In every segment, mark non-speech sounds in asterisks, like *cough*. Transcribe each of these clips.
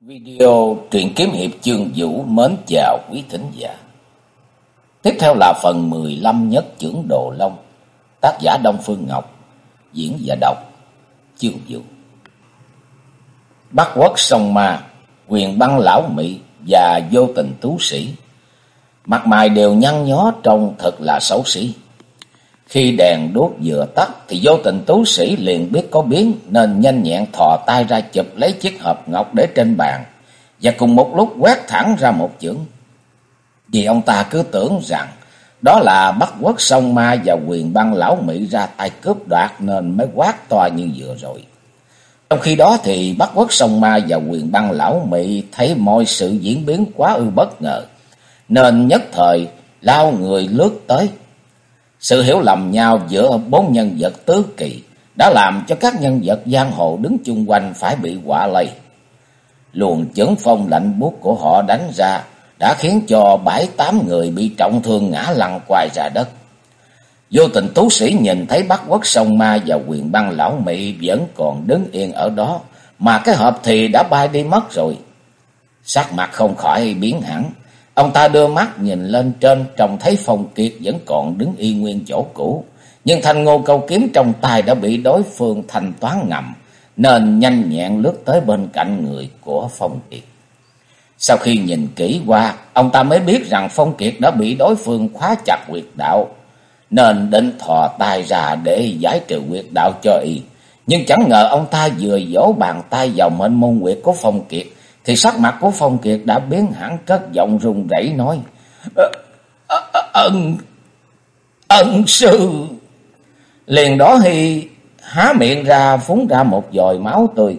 Video truyện kiếm hiệp chương vũ mến chào quý thính giả. Tiếp theo là phần 15 nhất trưởng Đồ Long, tác giả Đông Phương Ngọc, diễn giả đọc chương vũ. Bắc quốc sông ma, quyền băng lão mỹ và vô tình tú sĩ. Mặt mày đều nhăn nhó trông thật là xấu xí. Khi đèn đốt vừa tắt thì vô tình tú sĩ liền biết có biến, nên nhanh nhẹn thò tay ra chụp lấy chiếc hộp ngọc để trên bàn và cùng một lúc quét thẳng ra một chưởng. Vì ông ta cứ tưởng rằng đó là bắt quốc sông ma và quyền băng lão Mỹ ra tay cướp đoạt nên mới quát to như vừa rồi. Trong khi đó thì bắt quốc sông ma và quyền băng lão Mỹ thấy mọi sự diễn biến quá ư bất ngờ. Nên nhất thời lao người lướt tới sự hiểu lầm nhau giữa bốn nhân vật tứ kỳ đã làm cho các nhân vật giang hồ đứng chung quanh phải bị quả lây. Luồng chấn phong lạnh buốt của họ đánh ra đã khiến cho bảy tám người bị trọng thương ngã lăn quài ra đất. Vô tình tú sĩ nhìn thấy bắt quốc sông ma và quyền băng lão mị vẫn còn đứng yên ở đó, mà cái hộp thì đã bay đi mất rồi. Sắc mặt không khỏi biến hẳn, Ông ta đưa mắt nhìn lên trên trông thấy Phong Kiệt vẫn còn đứng y nguyên chỗ cũ. Nhưng thanh ngô câu kiếm trong tay đã bị đối phương thanh toán ngầm. Nên nhanh nhẹn lướt tới bên cạnh người của Phong Kiệt. Sau khi nhìn kỹ qua, ông ta mới biết rằng Phong Kiệt đã bị đối phương khóa chặt quyệt đạo. Nên định thò tay ra để giải trừ quyệt đạo cho y. Nhưng chẳng ngờ ông ta vừa vỗ bàn tay vào mệnh môn quyệt của Phong Kiệt thì sắc mặt của Phong Kiệt đã biến hẳn cất giọng run rẩy nói. Ờ, ờ, ờ, ân, ân sư. Liền đó thì há miệng ra phúng ra một dòi máu tươi.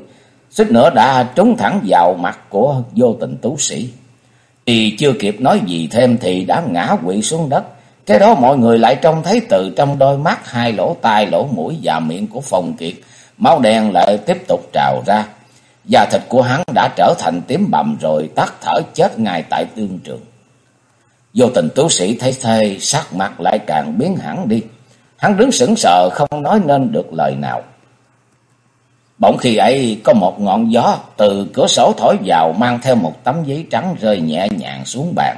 Xích nữa đã trúng thẳng vào mặt của vô tình tú sĩ. Thì chưa kịp nói gì thêm thì đã ngã quỵ xuống đất. Cái đó mọi người lại trông thấy từ trong đôi mắt, hai lỗ tai, lỗ mũi và miệng của Phong Kiệt. Máu đen lại tiếp tục trào ra. Da thịt của hắn đã trở thành tím bầm rồi tắt thở chết ngay tại tương trường. Vô tình tú sĩ thấy thê, sắc mặt lại càng biến hẳn đi. Hắn đứng sững sờ không nói nên được lời nào. Bỗng khi ấy có một ngọn gió từ cửa sổ thổi vào mang theo một tấm giấy trắng rơi nhẹ nhàng xuống bàn.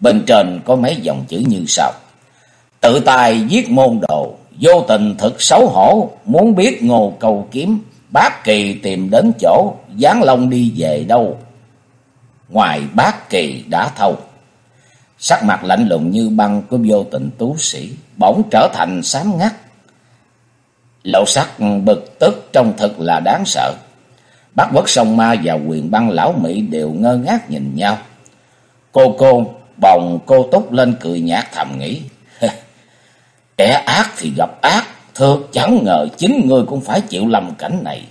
Bên trên có mấy dòng chữ như sau. Tự tài giết môn đồ, vô tình thực xấu hổ, muốn biết ngô cầu kiếm, Bác Kỳ tìm đến chỗ, Giáng Long đi về đâu? Ngoài bác Kỳ đã thâu. Sắc mặt lạnh lùng như băng của vô tình tú sĩ, bỗng trở thành xám ngắt. Lộ sắc bực tức trong thật là đáng sợ. Bác Quốc Sông Ma và quyền băng lão Mỹ đều ngơ ngác nhìn nhau. Cô cô bồng cô túc lên cười nhạt thầm nghĩ. *laughs* Kẻ ác thì gặp ác, Thật chẳng ngờ chính người cũng phải chịu lầm cảnh này.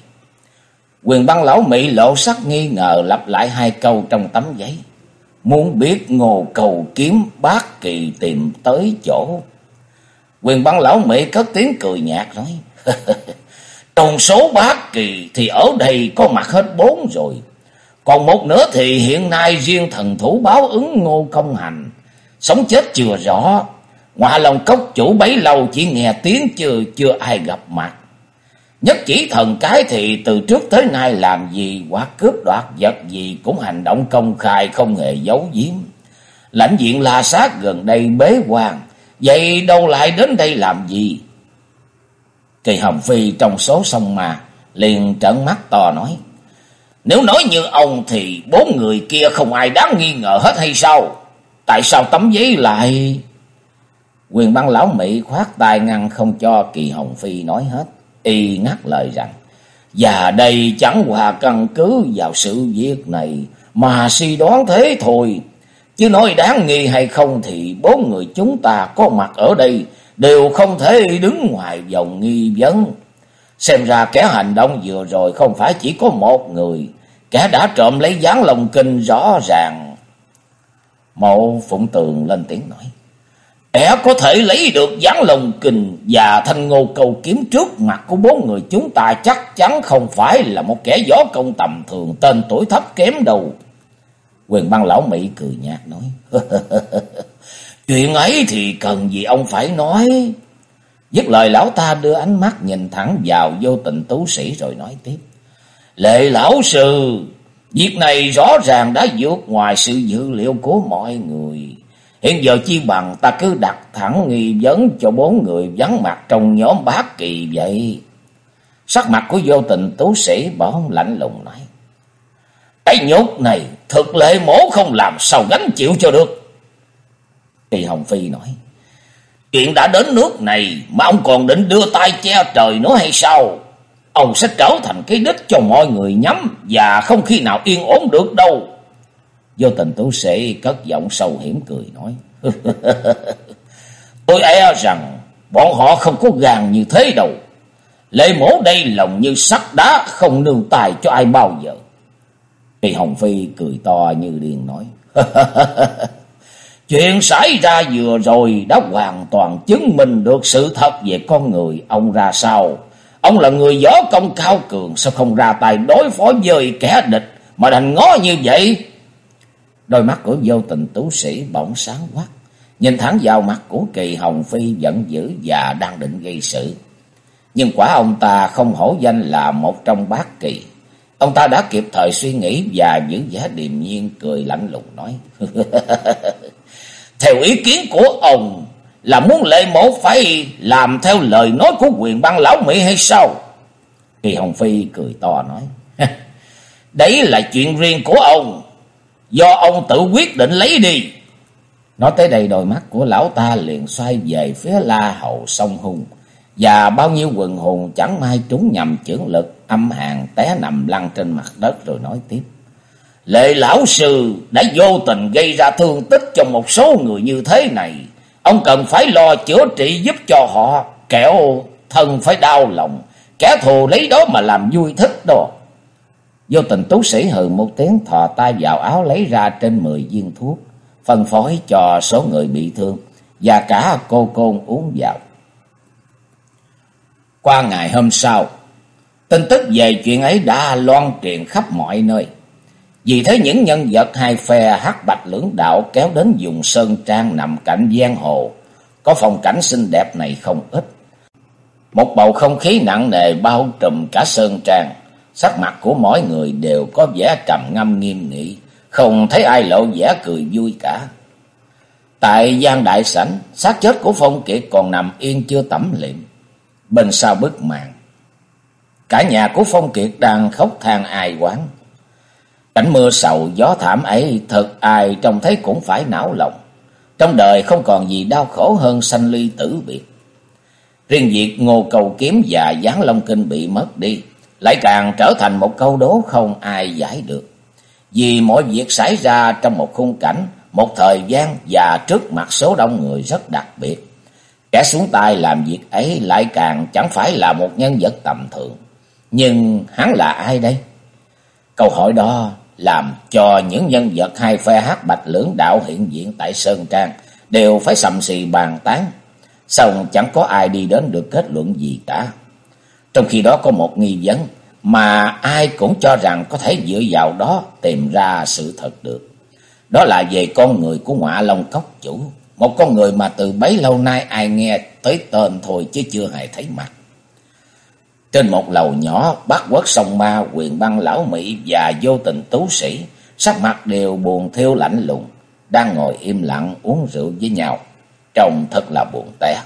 Quyền băng lão Mỹ lộ sắc nghi ngờ lặp lại hai câu trong tấm giấy. Muốn biết ngô cầu kiếm bác kỳ tìm tới chỗ. Quyền băng lão Mỹ cất tiếng cười nhạt nói. *laughs* Trong số bác kỳ thì ở đây có mặt hết bốn rồi. Còn một nữa thì hiện nay riêng thần thủ báo ứng ngô công hành. Sống chết chưa rõ. Ngoà lòng cốc chủ bấy lâu chỉ nghe tiếng chưa chưa ai gặp mặt. Nhất chỉ thần cái thì từ trước tới nay làm gì hoặc cướp đoạt vật gì cũng hành động công khai không hề giấu giếm. Lãnh diện la sát gần đây bế quan, vậy đâu lại đến đây làm gì? Kỳ Hồng Phi trong số sông mà liền trợn mắt to nói. Nếu nói như ông thì bốn người kia không ai đáng nghi ngờ hết hay sao? Tại sao tấm giấy lại... Quyền băng lão Mỹ khoát tay ngăn không cho Kỳ Hồng Phi nói hết. Y ngắt lời rằng, và đây chẳng hòa căn cứ vào sự việc này, mà suy đoán thế thôi. Chứ nói đáng nghi hay không thì bốn người chúng ta có mặt ở đây đều không thể đứng ngoài vòng nghi vấn. Xem ra kẻ hành động vừa rồi không phải chỉ có một người, kẻ đã trộm lấy gián lồng kinh rõ ràng. Mộ Phụng Tường lên tiếng nói. Kẻ có thể lấy được gián lồng kình và thanh ngô cầu kiếm trước mặt của bốn người chúng ta chắc chắn không phải là một kẻ gió công tầm thường tên tuổi thấp kém đâu. Quyền băng lão Mỹ cười nhạt nói. *laughs* Chuyện ấy thì cần gì ông phải nói. Dứt lời lão ta đưa ánh mắt nhìn thẳng vào vô tình tú sĩ rồi nói tiếp. Lệ lão sư, Việc này rõ ràng đã vượt ngoài sự dự liệu của mọi người. Hiện giờ chi bằng ta cứ đặt thẳng nghi vấn cho bốn người vắng mặt trong nhóm bác kỳ vậy. Sắc mặt của vô tình tú sĩ bỗng lạnh lùng nói. Cái nhốt này thực lệ mổ không làm sao gánh chịu cho được. Kỳ Hồng Phi nói. Chuyện đã đến nước này mà ông còn định đưa tay che trời nữa hay sao? Ông sẽ trở thành cái đích cho mọi người nhắm và không khi nào yên ổn được đâu. Vô tình tú sĩ cất giọng sâu hiểm cười nói. Tôi e rằng bọn họ không có gàng như thế đâu. Lệ mổ đây lòng như sắt đá không nương tài cho ai bao giờ. Kỳ Hồng Phi cười to như điên nói. *laughs* Chuyện xảy ra vừa rồi đã hoàn toàn chứng minh được sự thật về con người ông ra sao. Ông là người võ công cao cường, sao không ra tay đối phó với kẻ địch mà đành ngó như vậy? Đôi mắt của vô tình tú sĩ bỗng sáng quắc nhìn thẳng vào mặt của kỳ Hồng Phi giận dữ và đang định gây sự. Nhưng quả ông ta không hổ danh là một trong bát kỳ. Ông ta đã kịp thời suy nghĩ và giữ vẻ điềm nhiên cười lạnh lùng nói. *laughs* Theo ý kiến của ông, là muốn lệ mổ phải làm theo lời nói của quyền băng lão Mỹ hay sao? Kỳ Hồng Phi cười to nói. *laughs* Đấy là chuyện riêng của ông. Do ông tự quyết định lấy đi. Nói tới đây đôi mắt của lão ta liền xoay về phía la hầu sông hùng. Và bao nhiêu quần hùng chẳng may trúng nhầm chưởng lực âm hàng té nằm lăn trên mặt đất rồi nói tiếp. Lệ lão sư đã vô tình gây ra thương tích cho một số người như thế này. Ông cần phải lo chữa trị giúp cho họ, kẻo thân phải đau lòng. Kẻ thù lấy đó mà làm vui thích đó. Vô tình tú sĩ hừ một tiếng thò tay vào áo lấy ra trên mười viên thuốc. Phân phối cho số người bị thương. Và cả cô côn uống vào. Qua ngày hôm sau, tin tức về chuyện ấy đã loan truyền khắp mọi nơi. Vì thế những nhân vật hai phe hắc bạch lưỡng đạo kéo đến dùng sơn trang nằm cạnh giang hồ, có phong cảnh xinh đẹp này không ít. Một bầu không khí nặng nề bao trùm cả sơn trang, sắc mặt của mỗi người đều có vẻ trầm ngâm nghiêm nghị, không thấy ai lộ vẻ cười vui cả. Tại gian đại sảnh, xác chết của Phong Kiệt còn nằm yên chưa tẩm liệm, bên sau bức màn. Cả nhà của Phong Kiệt đang khóc than ai quán. Cảnh mưa sầu gió thảm ấy thật ai trông thấy cũng phải não lòng. Trong đời không còn gì đau khổ hơn sanh ly tử biệt. Riêng việc ngô cầu kiếm và gián long kinh bị mất đi, lại càng trở thành một câu đố không ai giải được. Vì mọi việc xảy ra trong một khung cảnh, một thời gian và trước mặt số đông người rất đặc biệt. Kẻ xuống tay làm việc ấy lại càng chẳng phải là một nhân vật tầm thường. Nhưng hắn là ai đây? Câu hỏi đó làm cho những nhân vật hai phe hát bạch lưỡng đạo hiện diện tại Sơn Trang đều phải sầm xì bàn tán. Xong chẳng có ai đi đến được kết luận gì cả. Trong khi đó có một nghi vấn mà ai cũng cho rằng có thể dựa vào đó tìm ra sự thật được. Đó là về con người của ngọa Long Cốc chủ. Một con người mà từ bấy lâu nay ai nghe tới tên thôi chứ chưa hề thấy mặt. Trên một lầu nhỏ, bát quốc sông ma, quyền băng lão Mỹ và vô tình tú sĩ, sắc mặt đều buồn thiêu lạnh lùng, đang ngồi im lặng uống rượu với nhau. Trông thật là buồn tẻ.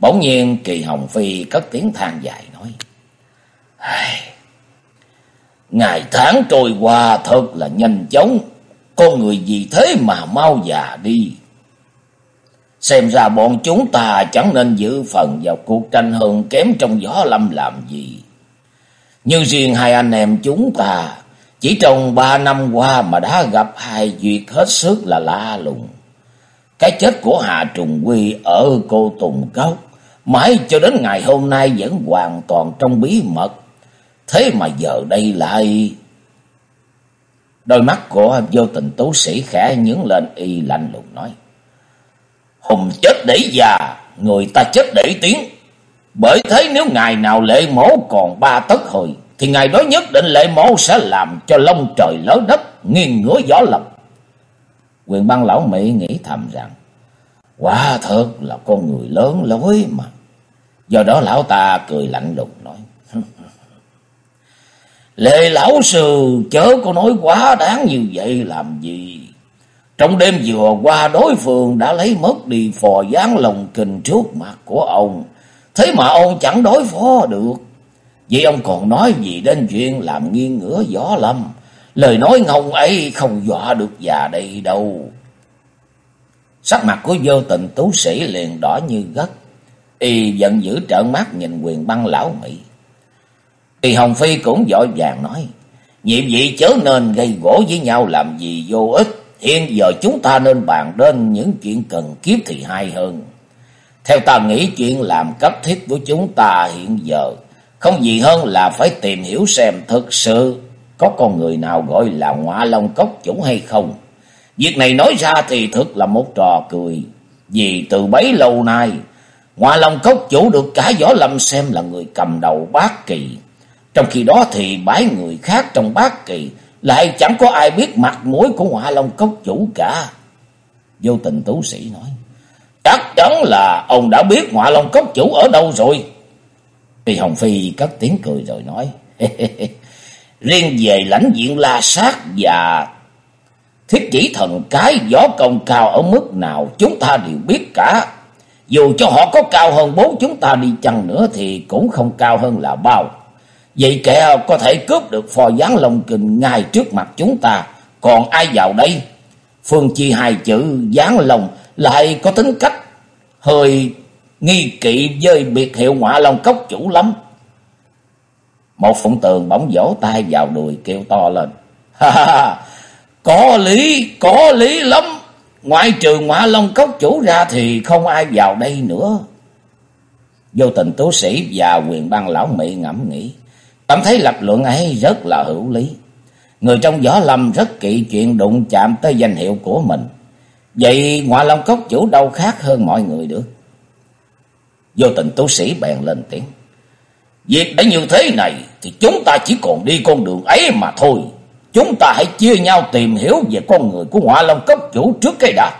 Bỗng nhiên Kỳ Hồng Phi cất tiếng than dài nói. Ngày tháng trôi qua thật là nhanh chóng, con người gì thế mà mau già đi. Xem ra bọn chúng ta chẳng nên giữ phần vào cuộc tranh hơn kém trong gió lâm làm gì. Nhưng riêng hai anh em chúng ta, chỉ trong ba năm qua mà đã gặp hai duyệt hết sức là lạ lùng. Cái chết của Hà Trùng Quy ở cô Tùng Cốc, mãi cho đến ngày hôm nay vẫn hoàn toàn trong bí mật. Thế mà giờ đây lại... Đôi mắt của vô tình tú sĩ khẽ nhướng lên y lạnh lùng nói. Hùng chết để già, người ta chết để tiếng. Bởi thế nếu ngày nào lệ mổ còn ba tấc hồi, thì ngày đó nhất định lệ mổ sẽ làm cho lông trời lỡ đất, nghiêng ngửa gió lầm. Quyền băng lão Mỹ nghĩ thầm rằng, quả thật là con người lớn lối mà. Do đó lão ta cười lạnh lùng nói, *laughs* Lệ lão sư chớ có nói quá đáng như vậy làm gì. Trong đêm vừa qua đối phương đã lấy mất đi phò gián lòng kình trước mặt của ông. Thế mà ông chẳng đối phó được. Vậy ông còn nói gì đến chuyện làm nghiêng ngửa gió lâm. Lời nói ngông ấy không dọa được già đây đâu. Sắc mặt của vô tình tú sĩ liền đỏ như gất. Y giận dữ trợn mắt nhìn quyền băng lão Mỹ. thì Hồng Phi cũng vội vàng nói. Nhiệm vị chớ nên gây gỗ với nhau làm gì vô ích. Hiện giờ chúng ta nên bàn đến những chuyện cần kiếp thì hay hơn. Theo ta nghĩ chuyện làm cấp thiết của chúng ta hiện giờ không gì hơn là phải tìm hiểu xem thực sự có con người nào gọi là ngọa long cốc chủ hay không. Việc này nói ra thì thực là một trò cười. Vì từ bấy lâu nay, ngọa long cốc chủ được cả võ lâm xem là người cầm đầu bát kỳ. Trong khi đó thì bãi người khác trong bát kỳ lại chẳng có ai biết mặt mũi của ngọa long cốc chủ cả. Vô tình tú sĩ nói. Chắc chắn là ông đã biết ngọa long cốc chủ ở đâu rồi. Thì Hồng Phi cất tiếng cười rồi nói. *laughs* Riêng về lãnh diện la sát và thiết chỉ thần cái gió công cao ở mức nào chúng ta đều biết cả. Dù cho họ có cao hơn bốn chúng ta đi chăng nữa thì cũng không cao hơn là bao. Vậy kẻ có thể cướp được phò gián lông kình ngay trước mặt chúng ta. Còn ai vào đây? Phương chi hai chữ gián lòng lại có tính cách hơi nghi kỵ với biệt hiệu ngọa lòng cốc chủ lắm. Một phụng tường bỗng vỗ tay vào đùi kêu to lên. Ha ha, có lý, có lý lắm. Ngoại trừ ngọa long cốc chủ ra thì không ai vào đây nữa. Vô tình tú sĩ và quyền băng lão mỹ ngẫm nghĩ. Cảm thấy lập luận ấy rất là hữu lý. Người trong gió lâm rất kỵ chuyện đụng chạm tới danh hiệu của mình. Vậy ngọa long cốc chủ đâu khác hơn mọi người được. Vô tình tú sĩ bèn lên tiếng. Việc đã như thế này thì chúng ta chỉ còn đi con đường ấy mà thôi. Chúng ta hãy chia nhau tìm hiểu về con người của ngọa long cấp chủ trước cái đã.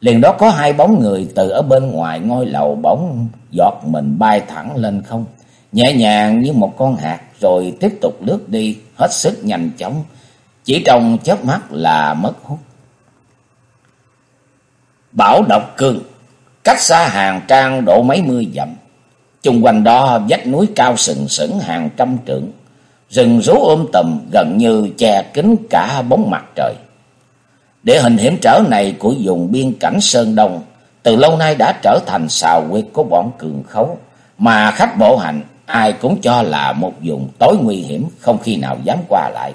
Liền đó có hai bóng người từ ở bên ngoài ngôi lầu bóng giọt mình bay thẳng lên không. Nhẹ nhàng như một con hạt rồi tiếp tục lướt đi hết sức nhanh chóng. Chỉ trong chớp mắt là mất hút. Bảo độc cương cách xa hàng trang độ mấy mươi dặm. Chung quanh đó vách núi cao sừng sững hàng trăm trượng, rừng rú ôm tùm gần như che kín cả bóng mặt trời. Địa hình hiểm trở này của vùng biên cảnh Sơn Đông từ lâu nay đã trở thành xào quyệt của bọn cường khấu, mà khách bộ hành ai cũng cho là một vùng tối nguy hiểm không khi nào dám qua lại.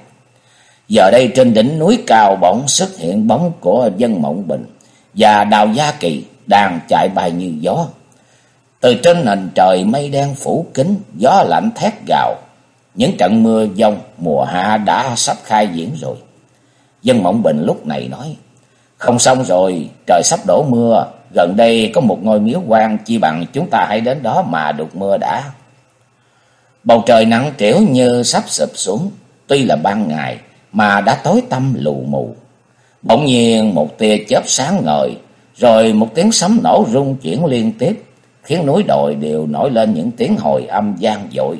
Giờ đây trên đỉnh núi cao bỗng xuất hiện bóng của dân Mộng Bình và Đào Gia Kỳ đang chạy bay như gió. Từ trên nền trời mây đen phủ kín, gió lạnh thét gào. Những trận mưa dông mùa hạ đã sắp khai diễn rồi. Dân Mộng Bình lúc này nói, không xong rồi, trời sắp đổ mưa, gần đây có một ngôi miếu quan chi bằng chúng ta hãy đến đó mà đục mưa đã. Bầu trời nắng trĩu như sắp sụp xuống, tuy là ban ngày mà đã tối tăm lù mù. Bỗng nhiên một tia chớp sáng ngời, rồi một tiếng sấm nổ rung chuyển liên tiếp, khiến núi đồi đều nổi lên những tiếng hồi âm gian dội,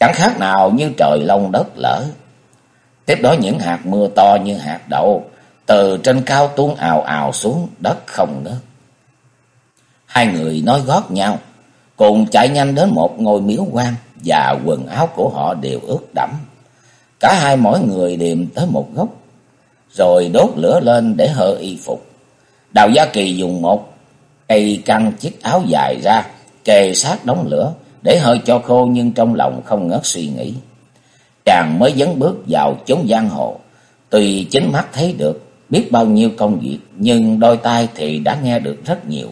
chẳng khác nào như trời lông đất lở. Tiếp đó những hạt mưa to như hạt đậu từ trên cao tuôn ào ào xuống đất không ngớt. Hai người nói gót nhau, cùng chạy nhanh đến một ngôi miếu quan và quần áo của họ đều ướt đẫm. Cả hai mỗi người điềm tới một góc, rồi đốt lửa lên để hơ y phục. Đào Gia Kỳ dùng một cây căng chiếc áo dài ra, kề sát đống lửa, để hơi cho khô nhưng trong lòng không ngớt suy nghĩ. Chàng mới dấn bước vào chốn giang hồ, tùy chính mắt thấy được biết bao nhiêu công việc, nhưng đôi tai thì đã nghe được rất nhiều.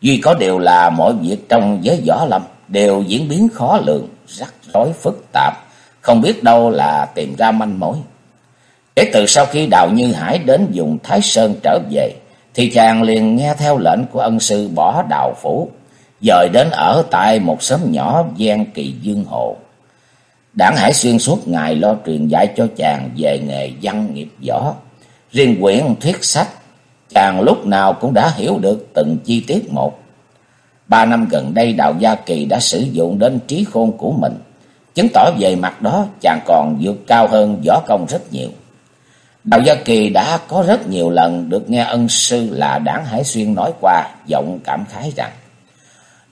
Duy có điều là mọi việc trong giới võ lâm đều diễn biến khó lường, rắc rối phức tạp, không biết đâu là tìm ra manh mối. Kể từ sau khi Đào Như Hải đến dùng Thái Sơn trở về, thì chàng liền nghe theo lệnh của ân sư bỏ đào phủ, dời đến ở tại một xóm nhỏ gian kỳ dương hộ. Đảng Hải Xuyên suốt ngày lo truyền dạy cho chàng về nghề văn nghiệp võ. Riêng quyển thuyết sách, chàng lúc nào cũng đã hiểu được từng chi tiết một. Ba năm gần đây Đào Gia Kỳ đã sử dụng đến trí khôn của mình, chứng tỏ về mặt đó chàng còn vượt cao hơn võ công rất nhiều. Đạo Gia Kỳ đã có rất nhiều lần được nghe ân sư là Đảng Hải Xuyên nói qua, giọng cảm khái rằng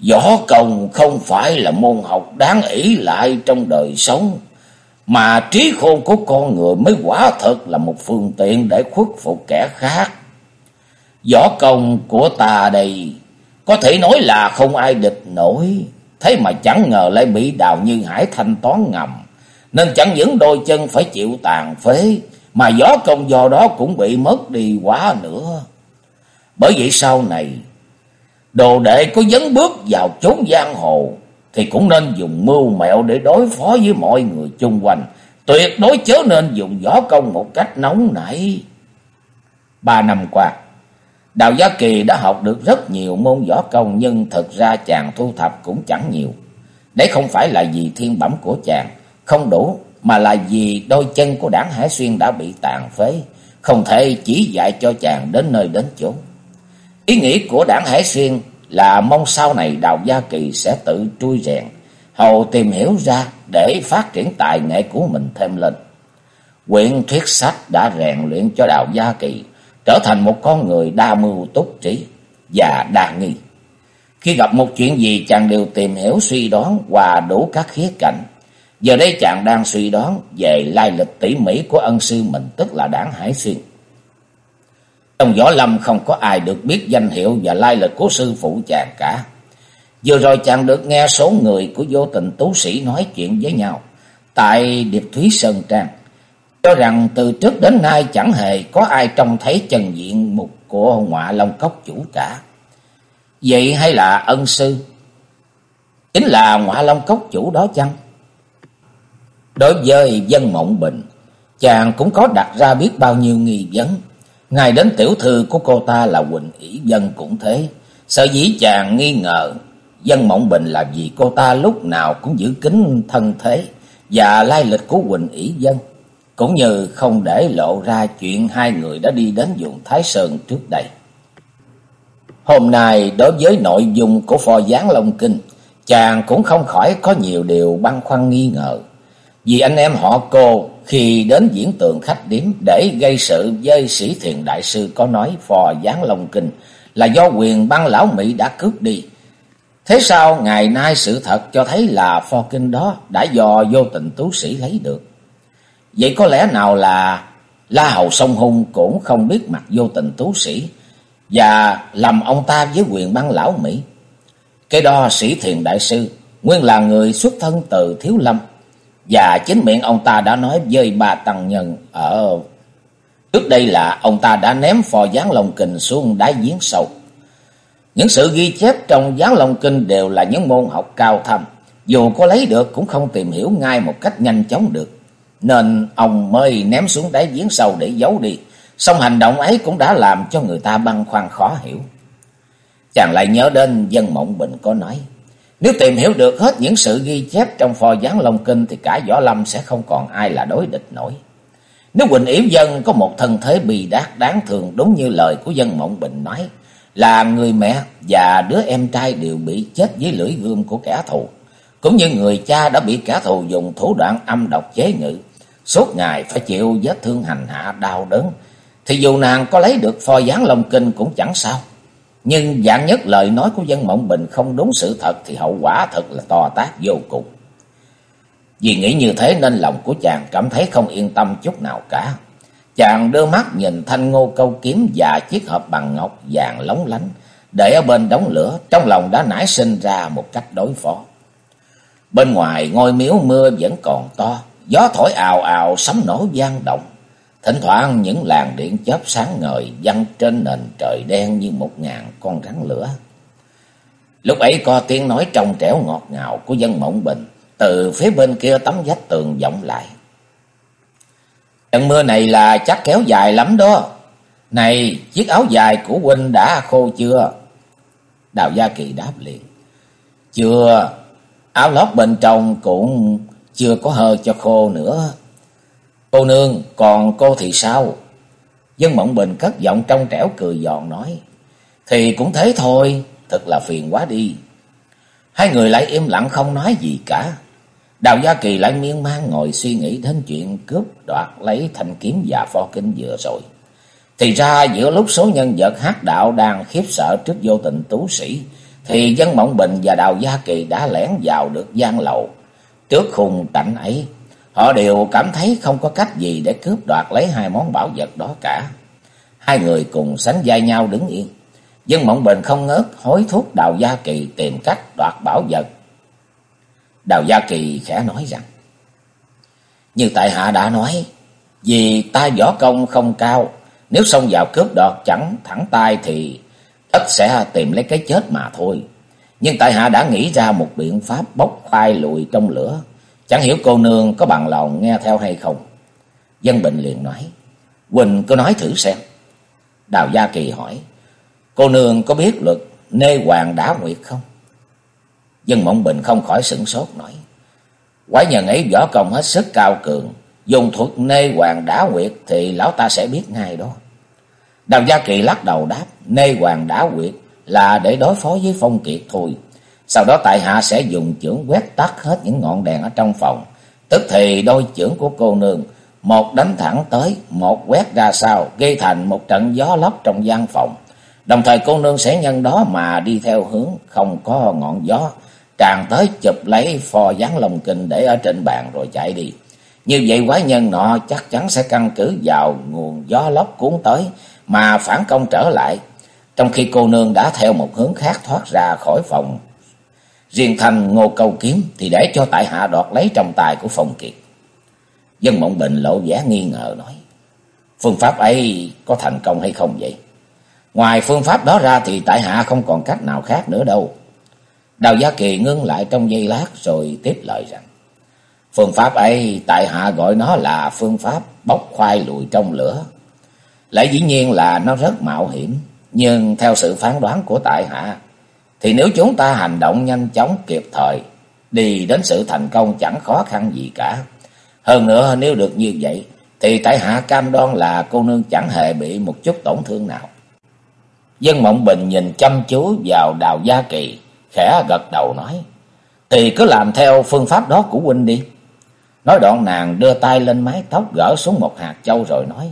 Võ công không phải là môn học đáng ỷ lại trong đời sống, mà trí khôn của con người mới quả thật là một phương tiện để khuất phục kẻ khác. Võ công của ta đây có thể nói là không ai địch nổi, thế mà chẳng ngờ lại bị đào như hải thanh toán ngầm, nên chẳng những đôi chân phải chịu tàn phế, mà gió công do đó cũng bị mất đi quá nữa. Bởi vậy sau này, đồ đệ có dấn bước vào chốn giang hồ, thì cũng nên dùng mưu mẹo để đối phó với mọi người chung quanh. Tuyệt đối chớ nên dùng võ công một cách nóng nảy. Ba năm qua, Đào Giá Kỳ đã học được rất nhiều môn võ công nhưng thực ra chàng thu thập cũng chẳng nhiều. Đấy không phải là vì thiên bẩm của chàng không đủ mà là vì đôi chân của đảng Hải Xuyên đã bị tàn phế, không thể chỉ dạy cho chàng đến nơi đến chốn. Ý nghĩ của đảng Hải Xuyên là mong sau này Đào Gia Kỳ sẽ tự trui rèn, hầu tìm hiểu ra để phát triển tài nghệ của mình thêm lên. Quyển thuyết sách đã rèn luyện cho Đào Gia Kỳ trở thành một con người đa mưu túc trí và đa nghi. Khi gặp một chuyện gì chàng đều tìm hiểu suy đoán và đủ các khía cạnh. Giờ đây chàng đang suy đoán về lai lịch tỉ mỉ của ân sư mình tức là đảng Hải Xuyên. Trong võ lâm không có ai được biết danh hiệu và lai lịch của sư phụ chàng cả. Vừa rồi chàng được nghe số người của vô tình tú sĩ nói chuyện với nhau tại Điệp Thúy Sơn Trang. Cho rằng từ trước đến nay chẳng hề có ai trông thấy trần diện mục của ngọa long cốc chủ cả. Vậy hay là ân sư? Chính là ngọa long cốc chủ đó chăng? Đối với dân mộng bình, chàng cũng có đặt ra biết bao nhiêu nghi vấn. Ngay đến tiểu thư của cô ta là Quỳnh ỷ Dân cũng thế. Sợ dĩ chàng nghi ngờ dân mộng bình là vì cô ta lúc nào cũng giữ kín thân thế và lai lịch của Quỳnh ỷ Dân. Cũng như không để lộ ra chuyện hai người đã đi đến vùng Thái Sơn trước đây. Hôm nay đối với nội dung của phò gián Long Kinh, chàng cũng không khỏi có nhiều điều băn khoăn nghi ngờ. Vì anh em họ cô khi đến diễn tượng khách điếm để gây sự với sĩ thiền đại sư có nói phò gián Long Kinh là do quyền băng lão Mỹ đã cướp đi. Thế sao ngày nay sự thật cho thấy là phò kinh đó đã do vô tình tú sĩ lấy được? Vậy có lẽ nào là La Hầu Sông Hung cũng không biết mặt vô tình tú sĩ và lầm ông ta với quyền băng lão Mỹ? Cái đó sĩ thiền đại sư nguyên là người xuất thân từ Thiếu Lâm và chính miệng ông ta đã nói với bà tăng nhân ở trước đây là ông ta đã ném phò gián long kình xuống đáy giếng sâu. Những sự ghi chép trong gián long kinh đều là những môn học cao thâm, dù có lấy được cũng không tìm hiểu ngay một cách nhanh chóng được. Nên ông mới ném xuống đáy giếng sâu để giấu đi. Xong hành động ấy cũng đã làm cho người ta băn khoăn khó hiểu. Chàng lại nhớ đến dân mộng bình có nói. Nếu tìm hiểu được hết những sự ghi chép trong phò gián Long Kinh thì cả Võ Lâm sẽ không còn ai là đối địch nổi. Nếu Quỳnh yếu Dân có một thân thế bì đát đáng thường đúng như lời của dân Mộng Bình nói, là người mẹ và đứa em trai đều bị chết dưới lưỡi gươm của kẻ thù, cũng như người cha đã bị kẻ thù dùng thủ đoạn âm độc chế ngự, suốt ngày phải chịu vết thương hành hạ đau đớn, thì dù nàng có lấy được phò gián Long Kinh cũng chẳng sao. Nhưng dạng nhất lời nói của dân Mộng Bình không đúng sự thật thì hậu quả thật là to tác vô cùng. Vì nghĩ như thế nên lòng của chàng cảm thấy không yên tâm chút nào cả. Chàng đưa mắt nhìn thanh ngô câu kiếm và chiếc hộp bằng ngọc vàng lóng lánh, để ở bên đống lửa, trong lòng đã nảy sinh ra một cách đối phó. Bên ngoài ngôi miếu mưa vẫn còn to, gió thổi ào ào sấm nổ vang động. Thỉnh thoảng những làn điện chớp sáng ngời văng trên nền trời đen như một ngàn con rắn lửa. Lúc ấy có tiếng nói trong trẻo ngọt ngào của dân mộng bình, từ phía bên kia tấm vách tường vọng lại. Trận mưa này là chắc kéo dài lắm đó. Này, chiếc áo dài của huynh đã khô chưa? Đào Gia Kỳ đáp liền. Chưa, áo lót bên trong cũng chưa có hơ cho khô nữa. Cô nương, còn cô thì sao? Dân Mộng Bình cất giọng trong trẻo cười giòn nói. Thì cũng thế thôi, thật là phiền quá đi. Hai người lại im lặng không nói gì cả. Đào Gia Kỳ lại miên man ngồi suy nghĩ đến chuyện cướp đoạt lấy thanh kiếm và pho kinh vừa rồi. Thì ra giữa lúc số nhân vật hát đạo đang khiếp sợ trước vô tình tú sĩ, thì dân Mộng Bình và Đào Gia Kỳ đã lẻn vào được gian lầu. Trước khung cảnh ấy, họ đều cảm thấy không có cách gì để cướp đoạt lấy hai món bảo vật đó cả. Hai người cùng sánh vai nhau đứng yên. Dân Mộng Bình không ngớt hối thúc Đào Gia Kỳ tìm cách đoạt bảo vật. Đào Gia Kỳ khẽ nói rằng, Như tại hạ đã nói, vì ta võ công không cao, nếu xông vào cướp đoạt chẳng thẳng tay thì tất sẽ tìm lấy cái chết mà thôi. Nhưng tại hạ đã nghĩ ra một biện pháp bốc khoai lùi trong lửa. Chẳng hiểu cô nương có bằng lòng nghe theo hay không. Dân Bình liền nói. Quỳnh cứ nói thử xem. Đào Gia Kỳ hỏi. Cô nương có biết luật nê hoàng đá nguyệt không? Dân Mộng Bình không khỏi sửng sốt nói. Quái nhân ấy võ công hết sức cao cường. Dùng thuật nê hoàng đá nguyệt thì lão ta sẽ biết ngay đó. Đào Gia Kỳ lắc đầu đáp. Nê hoàng đá nguyệt là để đối phó với Phong Kiệt thôi. Sau đó tại hạ sẽ dùng chưởng quét tắt hết những ngọn đèn ở trong phòng. Tức thì đôi chưởng của cô nương, một đánh thẳng tới, một quét ra sau, gây thành một trận gió lốc trong gian phòng. Đồng thời cô nương sẽ nhân đó mà đi theo hướng không có ngọn gió, tràn tới chụp lấy phò gián lồng kinh để ở trên bàn rồi chạy đi. Như vậy quái nhân nọ chắc chắn sẽ căn cứ vào nguồn gió lốc cuốn tới mà phản công trở lại. Trong khi cô nương đã theo một hướng khác thoát ra khỏi phòng. Riêng thành ngô câu kiếm thì để cho tại hạ đoạt lấy trong tài của Phong Kiệt. Dân Mộng Bình lộ vẻ nghi ngờ nói. Phương pháp ấy có thành công hay không vậy? Ngoài phương pháp đó ra thì tại hạ không còn cách nào khác nữa đâu. Đào Gia Kỳ ngưng lại trong giây lát rồi tiếp lời rằng. Phương pháp ấy tại hạ gọi nó là phương pháp bốc khoai lùi trong lửa. Lẽ dĩ nhiên là nó rất mạo hiểm. Nhưng theo sự phán đoán của tại hạ, thì nếu chúng ta hành động nhanh chóng kịp thời, đi đến sự thành công chẳng khó khăn gì cả. Hơn nữa nếu được như vậy, thì tại hạ cam đoan là cô nương chẳng hề bị một chút tổn thương nào. Dân Mộng Bình nhìn chăm chú vào Đào Gia Kỳ, khẽ gật đầu nói, thì cứ làm theo phương pháp đó của huynh đi. Nói đoạn nàng đưa tay lên mái tóc gỡ xuống một hạt châu rồi nói,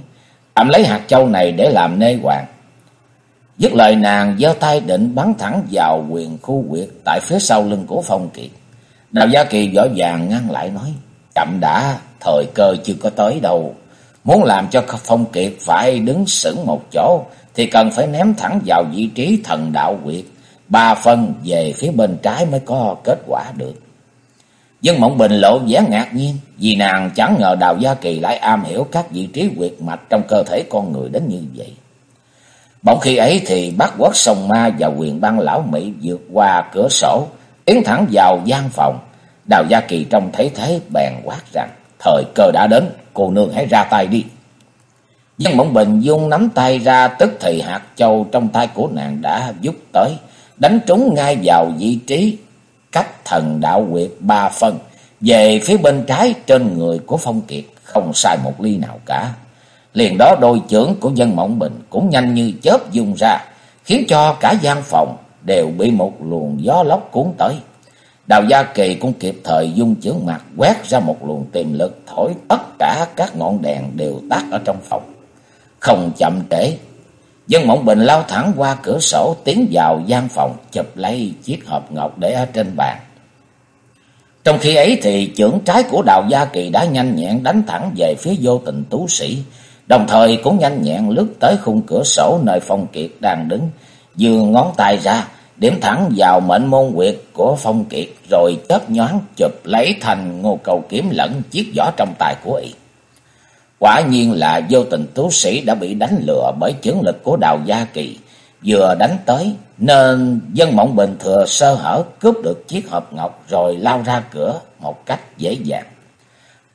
tạm lấy hạt châu này để làm nê hoàng. Dứt lời nàng giơ tay định bắn thẳng vào quyền khu quyệt tại phía sau lưng của Phong Kiệt. Đào Gia Kỳ võ vàng ngăn lại nói, chậm đã, thời cơ chưa có tới đâu. Muốn làm cho Phong Kiệt phải đứng sững một chỗ thì cần phải ném thẳng vào vị trí thần đạo quyệt, ba phân về phía bên trái mới có kết quả được. Dân Mộng Bình lộ vẻ ngạc nhiên vì nàng chẳng ngờ Đào Gia Kỳ lại am hiểu các vị trí quyệt mạch trong cơ thể con người đến như vậy. Bỗng khi ấy thì bác quốc sông ma và quyền băng lão Mỹ vượt qua cửa sổ, tiến thẳng vào gian phòng. Đào Gia Kỳ trông thấy thế bèn quát rằng, thời cơ đã đến, cô nương hãy ra tay đi. Dân Mộng Bình dung nắm tay ra tức thì hạt châu trong tay của nàng đã giúp tới, đánh trúng ngay vào vị trí cách thần đạo quyệt ba phân, về phía bên trái trên người của Phong Kiệt, không sai một ly nào cả. Liền đó đôi chưởng của dân mộng bình cũng nhanh như chớp dùng ra, khiến cho cả gian phòng đều bị một luồng gió lốc cuốn tới. Đào Gia Kỳ cũng kịp thời dung chưởng mặt quét ra một luồng tiềm lực thổi tất cả các ngọn đèn đều tắt ở trong phòng. Không chậm trễ, dân mộng bình lao thẳng qua cửa sổ tiến vào gian phòng chụp lấy chiếc hộp ngọc để ở trên bàn. Trong khi ấy thì chưởng trái của Đào Gia Kỳ đã nhanh nhẹn đánh thẳng về phía vô tình tú sĩ, Đồng thời cũng nhanh nhẹn lướt tới khung cửa sổ nơi Phong Kiệt đang đứng, dường ngón tay ra, điểm thẳng vào mệnh môn quyệt của Phong Kiệt, rồi chớp nhoáng chụp lấy thành ngô cầu kiếm lẫn chiếc vỏ trong tay của y. Quả nhiên là vô tình tú sĩ đã bị đánh lừa bởi chứng lực của Đào Gia Kỳ, vừa đánh tới, nên dân mộng bình thừa sơ hở cướp được chiếc hộp ngọc rồi lao ra cửa một cách dễ dàng.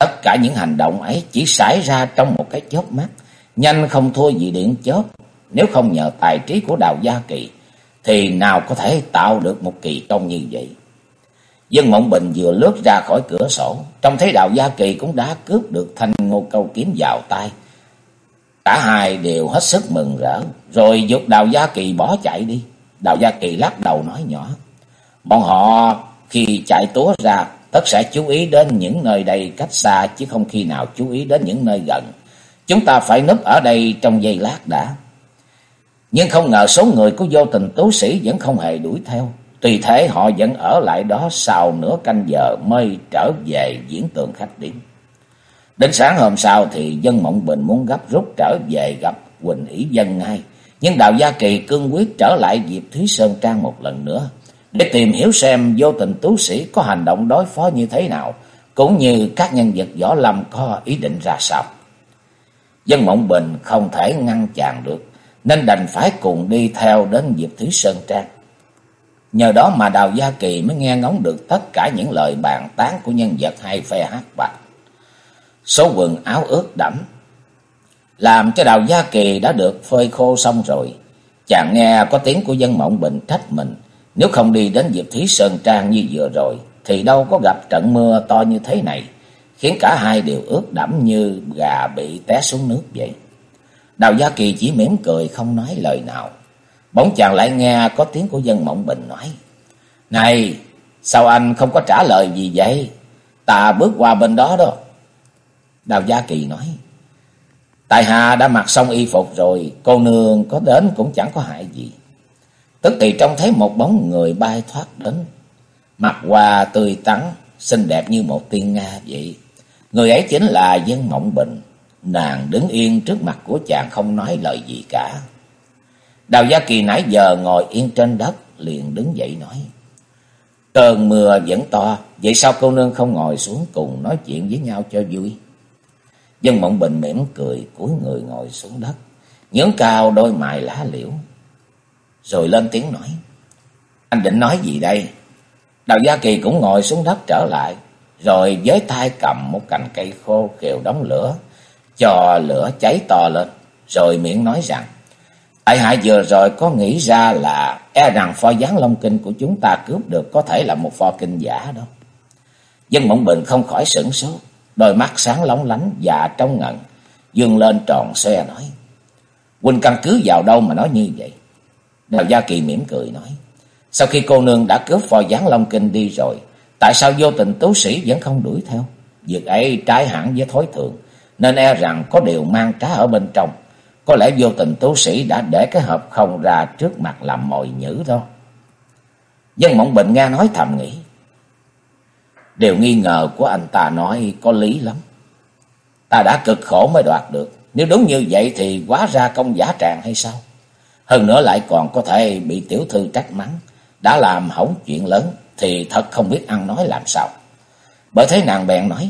Tất cả những hành động ấy chỉ xảy ra trong một cái chớp mắt, nhanh không thua gì điện chớp. Nếu không nhờ tài trí của Đào Gia Kỳ, thì nào có thể tạo được một kỳ công như vậy. Dân Mộng Bình vừa lướt ra khỏi cửa sổ, trông thấy Đào Gia Kỳ cũng đã cướp được thanh ngô câu kiếm vào tay. Cả hai đều hết sức mừng rỡ, rồi dục Đào Gia Kỳ bỏ chạy đi. Đào Gia Kỳ lắc đầu nói nhỏ, bọn họ khi chạy túa ra tất sẽ chú ý đến những nơi đây cách xa, chứ không khi nào chú ý đến những nơi gần. Chúng ta phải núp ở đây trong giây lát đã. Nhưng không ngờ số người của vô tình tú sĩ vẫn không hề đuổi theo. Tùy thế họ vẫn ở lại đó sau nửa canh giờ mới trở về diễn tượng khách điểm. Đến sáng hôm sau thì dân Mộng Bình muốn gấp rút trở về gặp Quỳnh Ý Dân ngay. Nhưng Đào Gia Kỳ cương quyết trở lại Diệp Thúy Sơn Trang một lần nữa. Để tìm hiểu xem vô tình tú sĩ có hành động đối phó như thế nào. Cũng như các nhân vật võ lâm có ý định ra sao. Dân Mộng Bình không thể ngăn chặn được. Nên đành phải cùng đi theo đến Diệp Thúy Sơn Trang. Nhờ đó mà Đào Gia Kỳ mới nghe ngóng được tất cả những lời bàn tán của nhân vật hai phe hát bạch. Số quần áo ướt đẫm, làm cho Đào Gia Kỳ đã được phơi khô xong rồi. Chàng nghe có tiếng của dân mộng bình trách mình, nếu không đi đến Diệp Thí Sơn Trang như vừa rồi, thì đâu có gặp trận mưa to như thế này, khiến cả hai đều ướt đẫm như gà bị té xuống nước vậy. Đào Gia Kỳ chỉ mỉm cười không nói lời nào. Bỗng chàng lại nghe có tiếng của dân mộng bình nói. Này, sao anh không có trả lời gì vậy? Ta bước qua bên đó đó. Đào Gia Kỳ nói. Tại hạ đã mặc xong y phục rồi, cô nương có đến cũng chẳng có hại gì. Tức thì trông thấy một bóng người bay thoát đến. Mặt hoa tươi tắn, xinh đẹp như một tiên Nga vậy. Người ấy chính là dân mộng bình. Nàng đứng yên trước mặt của chàng không nói lời gì cả. Đào Gia Kỳ nãy giờ ngồi yên trên đất, liền đứng dậy nói. Cơn mưa vẫn to, vậy sao cô nương không ngồi xuống cùng nói chuyện với nhau cho vui? Dân Mộng Bình mỉm cười, cúi người ngồi xuống đất, nhướng cao đôi mày lá liễu. Rồi lên tiếng nói, anh định nói gì đây? Đào Gia Kỳ cũng ngồi xuống đất trở lại, rồi với tay cầm một cành cây khô kiều đóng lửa, cho lửa cháy to lên, rồi miệng nói rằng, Tại hạ vừa rồi có nghĩ ra là e rằng pho gián long kinh của chúng ta cướp được có thể là một pho kinh giả đó. Dân Mộng Bình không khỏi sửng sốt, đôi mắt sáng lóng lánh và trong ngần, dương lên tròn xe nói. Huynh căn cứ vào đâu mà nói như vậy? Đào Gia Kỳ mỉm cười nói. Sau khi cô nương đã cướp phò gián long kinh đi rồi, tại sao vô tình tú sĩ vẫn không đuổi theo? Việc ấy trái hẳn với thói thường, nên e rằng có điều mang trá ở bên trong. Có lẽ vô tình tú sĩ đã để cái hộp không ra trước mặt làm mồi nhữ đó. Dân Mộng bệnh nghe nói thầm nghĩ. Điều nghi ngờ của anh ta nói có lý lắm. Ta đã cực khổ mới đoạt được. Nếu đúng như vậy thì quá ra công giả tràng hay sao? Hơn nữa lại còn có thể bị tiểu thư trách mắng. Đã làm hỏng chuyện lớn thì thật không biết ăn nói làm sao. Bởi thế nàng bèn nói.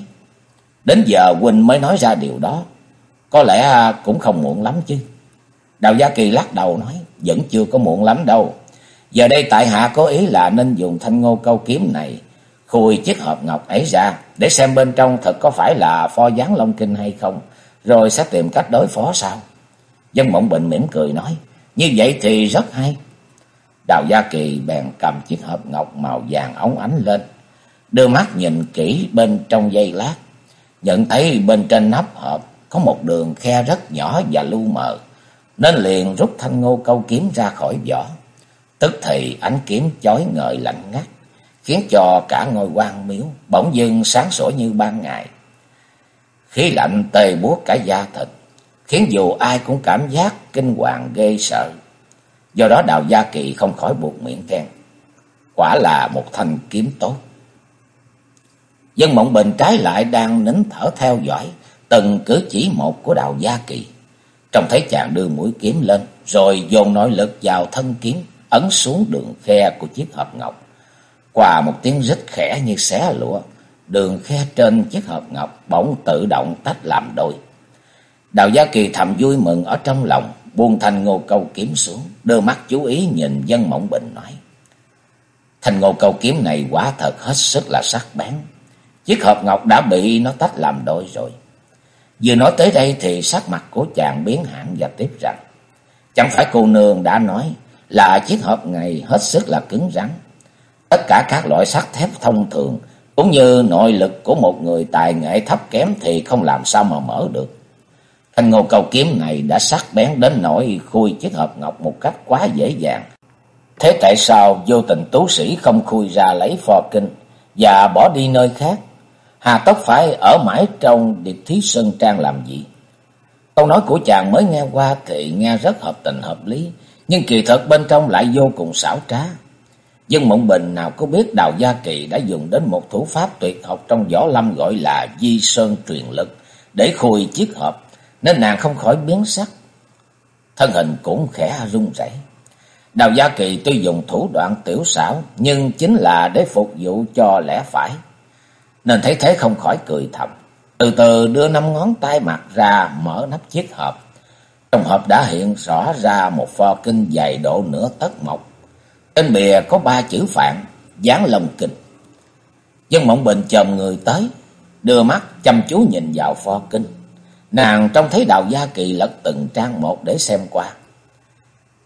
Đến giờ Huynh mới nói ra điều đó. Có lẽ à, cũng không muộn lắm chứ. Đào Gia Kỳ lắc đầu nói. Vẫn chưa có muộn lắm đâu. Giờ đây tại hạ có ý là nên dùng thanh ngô câu kiếm này khui chiếc hộp ngọc ấy ra để xem bên trong thật có phải là pho gián long kinh hay không, rồi sẽ tìm cách đối phó sao. Dân Mộng Bình mỉm cười nói, như vậy thì rất hay. Đào Gia Kỳ bèn cầm chiếc hộp ngọc màu vàng óng ánh lên, đưa mắt nhìn kỹ bên trong dây lát, nhận thấy bên trên nắp hộp có một đường khe rất nhỏ và lu mờ, nên liền rút thanh ngô câu kiếm ra khỏi vỏ. Tức thì ánh kiếm chói ngời lạnh ngắt, khiến cho cả ngôi quan miếu bỗng dưng sáng sủa như ban ngày. Khí lạnh tê buốt cả da thịt, khiến dù ai cũng cảm giác kinh hoàng ghê sợ. Do đó Đào Gia Kỳ không khỏi buộc miệng khen. Quả là một thanh kiếm tốt. Dân Mộng Bình trái lại đang nín thở theo dõi từng cử chỉ một của Đào Gia Kỳ. Trông thấy chàng đưa mũi kiếm lên, rồi dồn nội lực vào thân kiếm, ấn xuống đường khe của chiếc hộp ngọc. Qua một tiếng rít khẽ như xé lụa, đường khe trên chiếc hộp ngọc bỗng tự động tách làm đôi. Đào Gia Kỳ thầm vui mừng ở trong lòng, buông thành ngô câu kiếm xuống, đưa mắt chú ý nhìn dân mộng bình nói. Thành ngô câu kiếm này quả thật hết sức là sắc bén. Chiếc hộp ngọc đã bị nó tách làm đôi rồi. Vừa nói tới đây thì sắc mặt của chàng biến hẳn và tiếp rằng. Chẳng phải cô nương đã nói là chiếc hộp này hết sức là cứng rắn. Tất cả các loại sắt thép thông thường cũng như nội lực của một người tài nghệ thấp kém thì không làm sao mà mở được. Thanh ngô cầu kiếm này đã sắc bén đến nỗi khui chiếc hộp ngọc một cách quá dễ dàng. Thế tại sao vô tình tú sĩ không khui ra lấy phò kinh, và bỏ đi nơi khác. Hà Tốc phải ở mãi trong điệp thí sơn trang làm gì? Câu nói của chàng mới nghe qua thì nghe rất hợp tình hợp lý, nhưng kỳ thực bên trong lại vô cùng xảo trá. Dân Mộng Bình nào có biết Đào Gia Kỳ đã dùng đến một thủ pháp tuyệt học trong võ lâm gọi là di sơn truyền lực để khui chiếc hộp, nên nàng không khỏi biến sắc. Thân hình cũng khẽ run rẩy. Đào Gia Kỳ tuy dùng thủ đoạn tiểu xảo, nhưng chính là để phục vụ cho lẽ phải. Nên thấy thế không khỏi cười thầm. Từ từ đưa năm ngón tay mặt ra mở nắp chiếc hộp. Trong hộp đã hiện rõ ra một pho kinh dày độ nửa tấc mộc. Trên bìa có ba chữ phạn, dán lồng kinh. Dân Mộng Bình chồm người tới, đưa mắt chăm chú nhìn vào pho kinh. Nàng trông thấy Đào Gia Kỳ lật từng trang một để xem qua.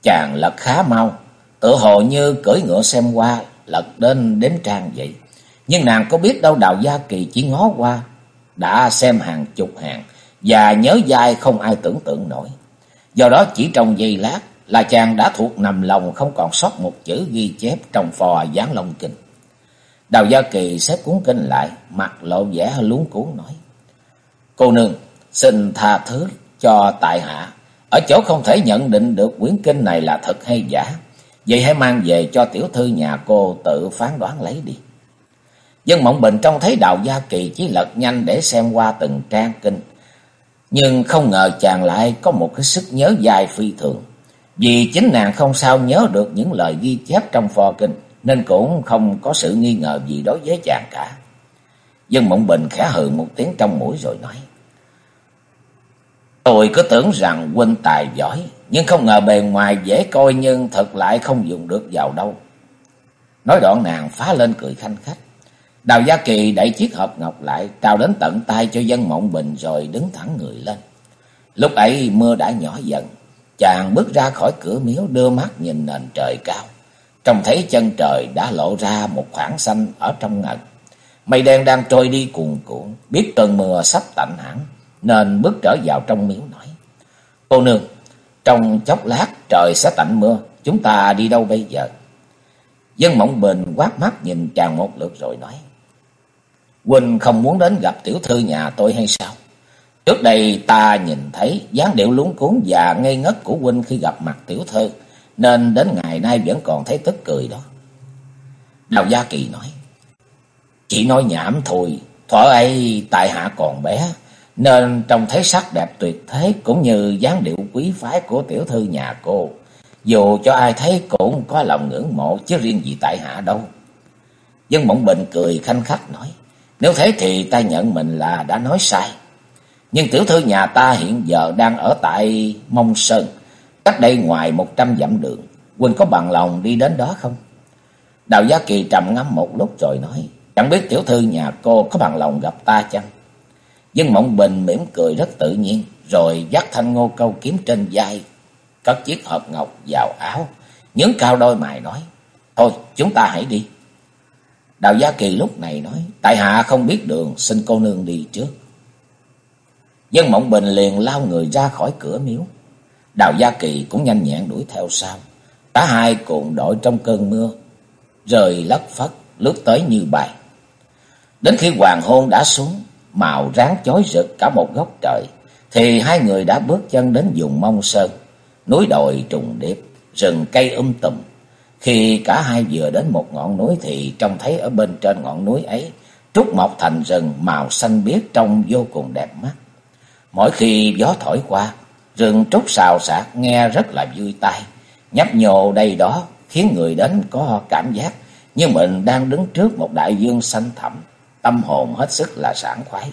Chàng lật khá mau, tự hồ như cưỡi ngựa xem qua, lật đến đếm trang vậy. Nhưng nàng có biết đâu Đào Gia Kỳ chỉ ngó qua, đã xem hàng chục hàng, và nhớ dai không ai tưởng tượng nổi. Do đó chỉ trong giây lát là chàng đã thuộc nằm lòng không còn sót một chữ ghi chép trong phò gián long kinh. Đào Gia Kỳ xếp cuốn kinh lại, mặt lộ vẻ luống cuốn nói. Cô nương, xin tha thứ cho tại hạ. Ở chỗ không thể nhận định được quyển kinh này là thật hay giả. Vậy hãy mang về cho tiểu thư nhà cô tự phán đoán lấy đi. Dân Mộng Bình trông thấy Đào Gia Kỳ chỉ lật nhanh để xem qua từng trang kinh. Nhưng không ngờ chàng lại có một cái sức nhớ dài phi thường. Vì chính nàng không sao nhớ được những lời ghi chép trong pho kinh, nên cũng không có sự nghi ngờ gì đối với chàng cả. Dân Mộng Bình khẽ hừ một tiếng trong mũi rồi nói. Tôi cứ tưởng rằng huynh tài giỏi, nhưng không ngờ bề ngoài dễ coi nhưng thật lại không dùng được vào đâu. Nói đoạn nàng phá lên cười khanh khách. Đào Gia Kỳ đẩy chiếc hộp ngọc lại, trao đến tận tay cho dân mộng bình rồi đứng thẳng người lên. Lúc ấy mưa đã nhỏ dần, chàng bước ra khỏi cửa miếu đưa mắt nhìn nền trời cao. Trông thấy chân trời đã lộ ra một khoảng xanh ở trong ngần. Mây đen đang trôi đi cuồn cuộn, biết cơn mưa sắp tạnh hẳn, nên bước trở vào trong miếu nói. Cô nương, trong chốc lát trời sẽ tạnh mưa, chúng ta đi đâu bây giờ? Dân Mộng Bình quát mắt nhìn chàng một lượt rồi nói. Huynh không muốn đến gặp tiểu thư nhà tôi hay sao? Trước đây ta nhìn thấy dáng điệu luống cuốn và ngây ngất của Huynh khi gặp mặt tiểu thư, nên đến ngày nay vẫn còn thấy tức cười đó. Đào Gia Kỳ nói, Chỉ nói nhảm thôi, thuở ấy tại hạ còn bé, nên trông thấy sắc đẹp tuyệt thế cũng như dáng điệu quý phái của tiểu thư nhà cô. Dù cho ai thấy cũng có lòng ngưỡng mộ chứ riêng gì tại hạ đâu. Dân Mộng Bình cười khanh khách nói. Nếu thế thì ta nhận mình là đã nói sai. Nhưng tiểu thư nhà ta hiện giờ đang ở tại Mông Sơn, cách đây ngoài một trăm dặm đường. Quỳnh có bằng lòng đi đến đó không? Đào Gia Kỳ trầm ngâm một lúc rồi nói, chẳng biết tiểu thư nhà cô có bằng lòng gặp ta chăng? Dân Mộng Bình mỉm cười rất tự nhiên, rồi dắt thanh ngô câu kiếm trên vai, cất chiếc hộp ngọc vào áo, nhấn cao đôi mày nói, thôi chúng ta hãy đi. Đào Gia Kỳ lúc này nói, tại hạ không biết đường, xin cô nương đi trước. Dân Mộng Bình liền lao người ra khỏi cửa miếu. Đào Gia Kỳ cũng nhanh nhẹn đuổi theo sau. Cả hai cùng đội trong cơn mưa, rời lất phất, lướt tới như bay. Đến khi hoàng hôn đã xuống, màu ráng chói rực cả một góc trời, thì hai người đã bước chân đến vùng Mông Sơn, núi đồi trùng điệp, rừng cây um tùm. Khi cả hai vừa đến một ngọn núi thì trông thấy ở bên trên ngọn núi ấy, trúc mọc thành rừng màu xanh biếc trông vô cùng đẹp mắt. Mỗi khi gió thổi qua, rừng trúc xào xạc nghe rất là vui tai, nhấp nhô đây đó khiến người đến có cảm giác như mình đang đứng trước một đại dương xanh thẳm, tâm hồn hết sức là sảng khoái.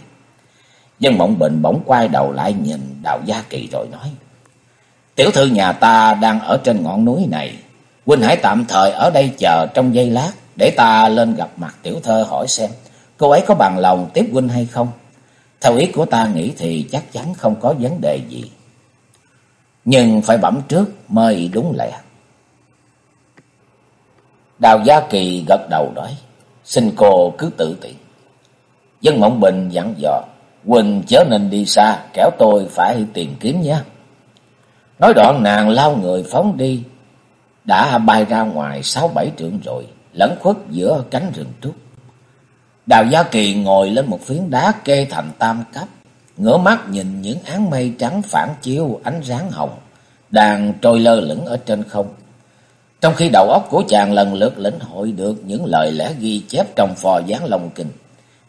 Dân Mộng Bình bỗng quay đầu lại nhìn Đào Gia Kỳ rồi nói, Tiểu thư nhà ta đang ở trên ngọn núi này, Huynh hãy tạm thời ở đây chờ trong giây lát, để ta lên gặp mặt tiểu thơ hỏi xem, cô ấy có bằng lòng tiếp Huynh hay không? Theo ý của ta nghĩ thì chắc chắn không có vấn đề gì. Nhưng phải bẩm trước mới đúng lẽ. Đào Gia Kỳ gật đầu nói, xin cô cứ tự tiện. Dân Mộng Bình dặn dò, Quỳnh chớ nên đi xa, kéo tôi phải tìm kiếm nhé. Nói đoạn nàng lao người phóng đi, đã bay ra ngoài sáu bảy trượng rồi, lẫn khuất giữa cánh rừng trúc. Đào Gia Kỳ ngồi lên một phiến đá kê thành tam cấp, ngửa mắt nhìn những áng mây trắng phản chiếu ánh sáng hồng, đang trôi lơ lửng ở trên không. Trong khi đầu óc của chàng lần lượt lĩnh hội được những lời lẽ ghi chép trong phò gián Long Kinh,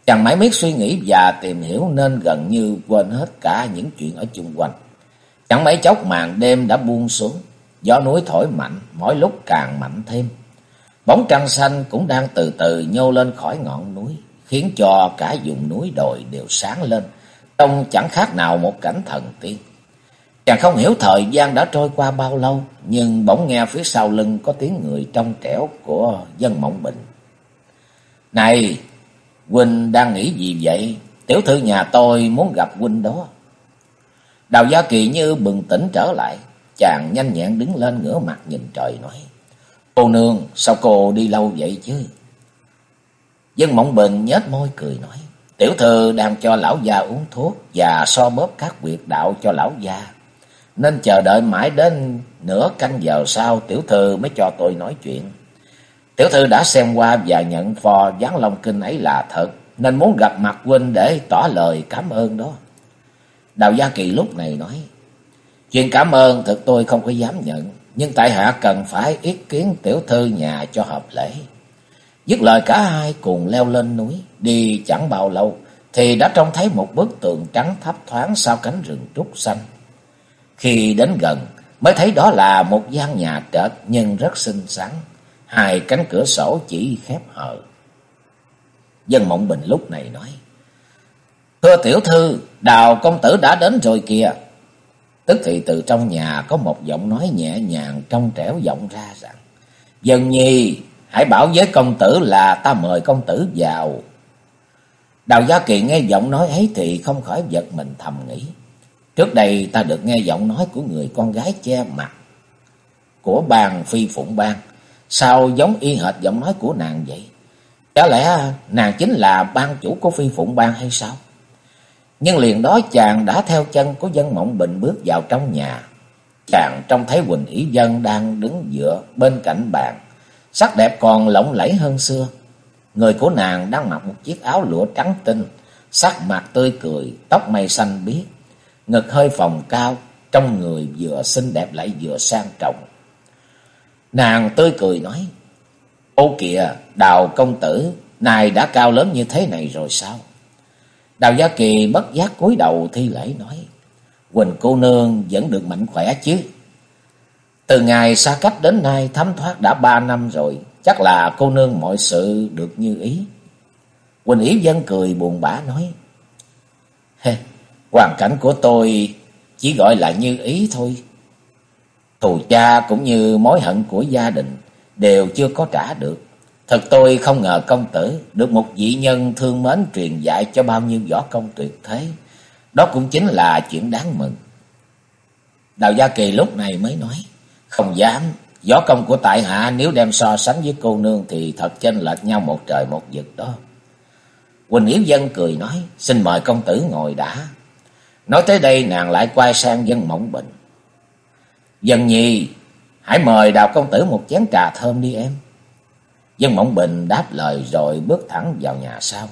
chàng mãi miết suy nghĩ và tìm hiểu nên gần như quên hết cả những chuyện ở chung quanh. Chẳng mấy chốc màn đêm đã buông xuống, gió núi thổi mạnh, mỗi lúc càng mạnh thêm. Bóng trăng xanh cũng đang từ từ nhô lên khỏi ngọn núi, khiến cho cả vùng núi đồi đều sáng lên, trông chẳng khác nào một cảnh thần tiên. Chàng không hiểu thời gian đã trôi qua bao lâu, nhưng bỗng nghe phía sau lưng có tiếng người trong trẻo của dân mộng bình. Này, Huynh đang nghĩ gì vậy? Tiểu thư nhà tôi muốn gặp Huynh đó. Đào Gia Kỳ như bừng tỉnh trở lại, chàng nhanh nhẹn đứng lên ngửa mặt nhìn trời nói. Cô nương, sao cô đi lâu vậy chứ? Dân Mộng Bình nhếch môi cười nói. Tiểu thư đang cho lão gia uống thuốc và so bóp các quyệt đạo cho lão gia, Nên chờ đợi mãi đến nửa canh giờ sau tiểu thư mới cho tôi nói chuyện. Tiểu thư đã xem qua và nhận phò gián long kinh ấy là thật. Nên muốn gặp mặt huynh để tỏ lời cảm ơn đó. Đào Gia Kỳ lúc này nói. Chuyện cảm ơn thật tôi không có dám nhận. Nhưng tại hạ cần phải ý kiến tiểu thư nhà cho hợp lễ. Dứt lời cả hai cùng leo lên núi. Đi chẳng bao lâu thì đã trông thấy một bức tường trắng thấp thoáng sau cánh rừng trúc xanh. Khi đến gần, mới thấy đó là một gian nhà trệt nhưng rất xinh xắn. Hai cánh cửa sổ chỉ khép hờ. Dân Mộng Bình lúc này nói. Thưa tiểu thư, đào công tử đã đến rồi kìa. Tức thì từ trong nhà có một giọng nói nhẹ nhàng trong trẻo vọng ra rằng. Dân nhi, hãy bảo với công tử là ta mời công tử vào. Đào Gia Kỳ nghe giọng nói ấy thì không khỏi giật mình thầm nghĩ. Trước đây ta được nghe giọng nói của người con gái che mặt của bàn phi phụng bang. Sao giống y hệt giọng nói của nàng vậy? Chả lẽ nàng chính là ban chủ của phi phụng bang hay sao? Nhưng liền đó chàng đã theo chân của dân mộng bình bước vào trong nhà. Chàng trông thấy Quỳnh Ý Dân đang đứng dựa bên cạnh bàn. Sắc đẹp còn lộng lẫy hơn xưa. Người của nàng đang mặc một chiếc áo lụa trắng tinh, sắc mặt tươi cười, tóc mây xanh biếc, ngực hơi phồng cao, trong người vừa xinh đẹp lại vừa sang trọng. Nàng tươi cười nói, Ô kìa, đào công tử, này đã cao lớn như thế này rồi sao? Đào Gia Kỳ bất giác cúi đầu thi lễ nói, Quỳnh cô nương vẫn được mạnh khỏe chứ? Từ ngày xa cách đến nay thấm thoát đã ba năm rồi, chắc là cô nương mọi sự được như ý. Quỳnh Ý Dân cười buồn bã nói, Hê, hoàn cảnh của tôi chỉ gọi là như ý thôi. Thù cha cũng như mối hận của gia đình đều chưa có trả được. Thật tôi không ngờ công tử được một vị nhân thương mến truyền dạy cho bao nhiêu võ công tuyệt thế. Đó cũng chính là chuyện đáng mừng. Đào Gia Kỳ lúc này mới nói. Không dám, võ công của tại hạ nếu đem so sánh với cô nương thì thật chênh lệch nhau một trời một vực đó. Quỳnh Yến Dân cười nói, xin mời công tử ngồi đã. Nói tới đây nàng lại quay sang dân mộng bệnh. Dân nhi, hãy mời đào công tử một chén trà thơm đi em. Dân Mộng Bình đáp lời rồi bước thẳng vào nhà sau.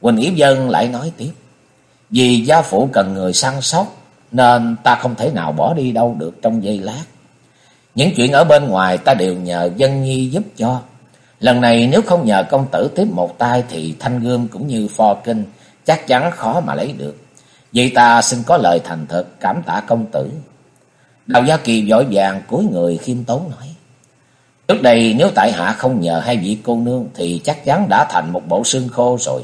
Quỳnh Yếp Dân lại nói tiếp. Vì gia phụ cần người săn sóc nên ta không thể nào bỏ đi đâu được trong giây lát. Những chuyện ở bên ngoài ta đều nhờ Dân Nhi giúp cho. Lần này nếu không nhờ công tử tiếp một tay thì thanh gươm cũng như pho kinh chắc chắn khó mà lấy được. Vì ta xin có lời thành thật cảm tạ công tử. Đào Gia Kỳ vội vàng cúi người khiêm tốn nói. Trước đây nếu tại hạ không nhờ hai vị cô nương thì chắc chắn đã thành một bộ xương khô rồi.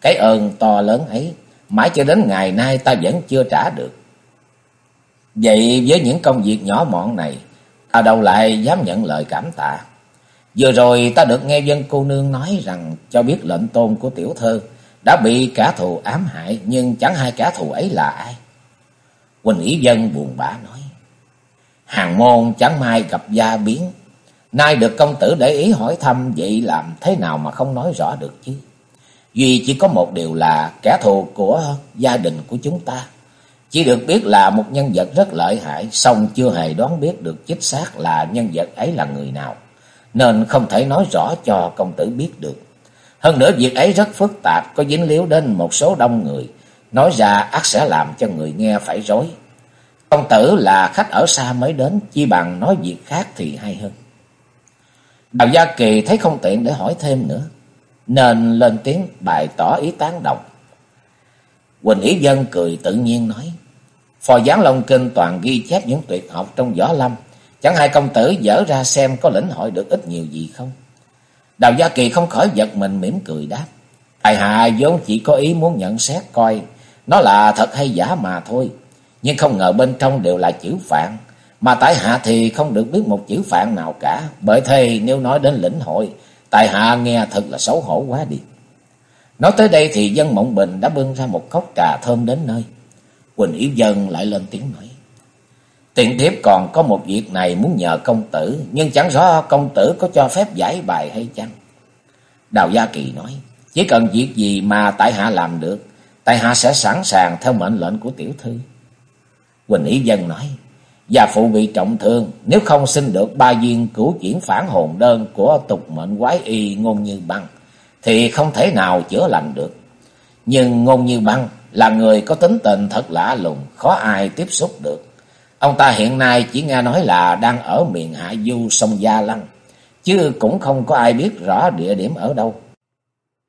Cái ơn to lớn ấy, mãi cho đến ngày nay ta vẫn chưa trả được. Vậy với những công việc nhỏ mọn này, ta đâu lại dám nhận lời cảm tạ. Vừa rồi ta được nghe dân cô nương nói rằng cho biết lệnh tôn của tiểu thơ đã bị kẻ thù ám hại, nhưng chẳng hai kẻ thù ấy là ai. Quỳnh Ý Dân buồn bã nói, hàng môn chẳng may gặp gia biến, Nay được công tử để ý hỏi thăm vậy làm thế nào mà không nói rõ được chứ. Duy chỉ có một điều là kẻ thù của gia đình của chúng ta. Chỉ được biết là một nhân vật rất lợi hại, song chưa hề đoán biết được chính xác là nhân vật ấy là người nào. Nên không thể nói rõ cho công tử biết được. Hơn nữa việc ấy rất phức tạp, có dính líu đến một số đông người. Nói ra ác sẽ làm cho người nghe phải rối. Công tử là khách ở xa mới đến, chi bằng nói việc khác thì hay hơn. Đào Gia Kỳ thấy không tiện để hỏi thêm nữa, nên lên tiếng bày tỏ ý tán đồng. Quỳnh Ý Dân cười tự nhiên nói, Phò Giáng Long Kinh toàn ghi chép những tuyệt học trong võ lâm, chẳng hai công tử dở ra xem có lĩnh hội được ít nhiều gì không. Đào Gia Kỳ không khỏi giật mình mỉm cười đáp, Tài hạ vốn chỉ có ý muốn nhận xét coi, nó là thật hay giả mà thôi, nhưng không ngờ bên trong đều là chữ phạn. Mà tại hạ thì không được biết một chữ phạn nào cả, bởi thế nếu nói đến lĩnh hội, tại hạ nghe thật là xấu hổ quá đi. Nói tới đây thì dân Mộng Bình đã bưng ra một cốc trà thơm đến nơi. Quỳnh Yếu Dân lại lên tiếng nói. Tiện thiếp còn có một việc này muốn nhờ công tử, nhưng chẳng rõ công tử có cho phép giải bài hay chăng? Đào Gia Kỳ nói, chỉ cần việc gì mà tại hạ làm được, tại hạ sẽ sẵn sàng theo mệnh lệnh của tiểu thư. Quỳnh Ý Dân nói, Gia phụ bị trọng thương, nếu không xin được ba viên cửu chuyển phản hồn đơn của tục mệnh quái y ngôn như băng, thì không thể nào chữa lành được. Nhưng ngôn như băng là người có tính tình thật lạ lùng, khó ai tiếp xúc được. Ông ta hiện nay chỉ nghe nói là đang ở miền hạ du sông Gia Lăng, chứ cũng không có ai biết rõ địa điểm ở đâu.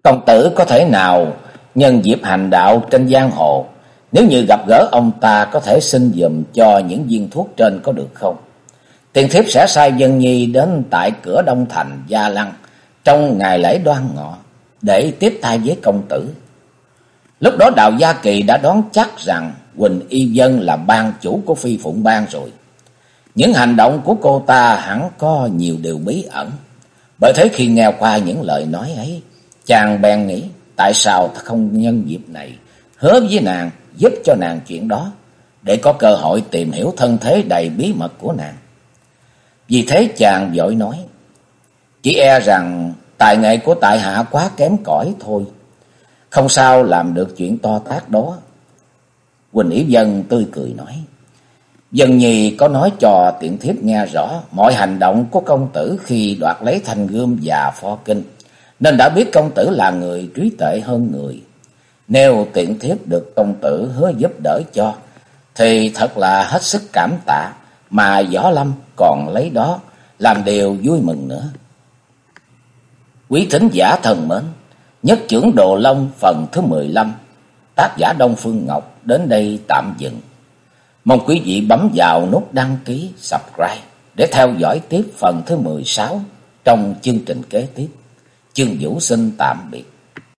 Công tử có thể nào nhân dịp hành đạo trên giang hồ nếu như gặp gỡ ông ta có thể xin dùm cho những viên thuốc trên có được không? Tiền thiếp sẽ sai dân nhi đến tại cửa Đông Thành Gia Lăng trong ngày lễ đoan ngọ để tiếp tay với công tử. Lúc đó Đào Gia Kỳ đã đoán chắc rằng Quỳnh Y Dân là ban chủ của Phi Phụng Bang rồi. Những hành động của cô ta hẳn có nhiều điều bí ẩn. Bởi thế khi nghe qua những lời nói ấy, chàng bèn nghĩ tại sao ta không nhân dịp này hứa với nàng giúp cho nàng chuyện đó, để có cơ hội tìm hiểu thân thế đầy bí mật của nàng. Vì thế chàng vội nói, chỉ e rằng tài nghệ của tại hạ quá kém cỏi thôi, không sao làm được chuyện to tác đó. Quỳnh Ý Dân tươi cười nói, Dân Nhi có nói cho tiện thiếp nghe rõ mọi hành động của công tử khi đoạt lấy thanh gươm và pho kinh, nên đã biết công tử là người trí tệ hơn người. Nếu tiện thiếp được công tử hứa giúp đỡ cho, thì thật là hết sức cảm tạ, mà Võ Lâm còn lấy đó làm điều vui mừng nữa. Quý thính giả thần mến, nhất trưởng Đồ Long phần thứ 15, tác giả Đông Phương Ngọc đến đây tạm dừng. Mong quý vị bấm vào nút đăng ký, subscribe để theo dõi tiếp phần thứ 16 trong chương trình kế tiếp. Chương Vũ xin tạm biệt.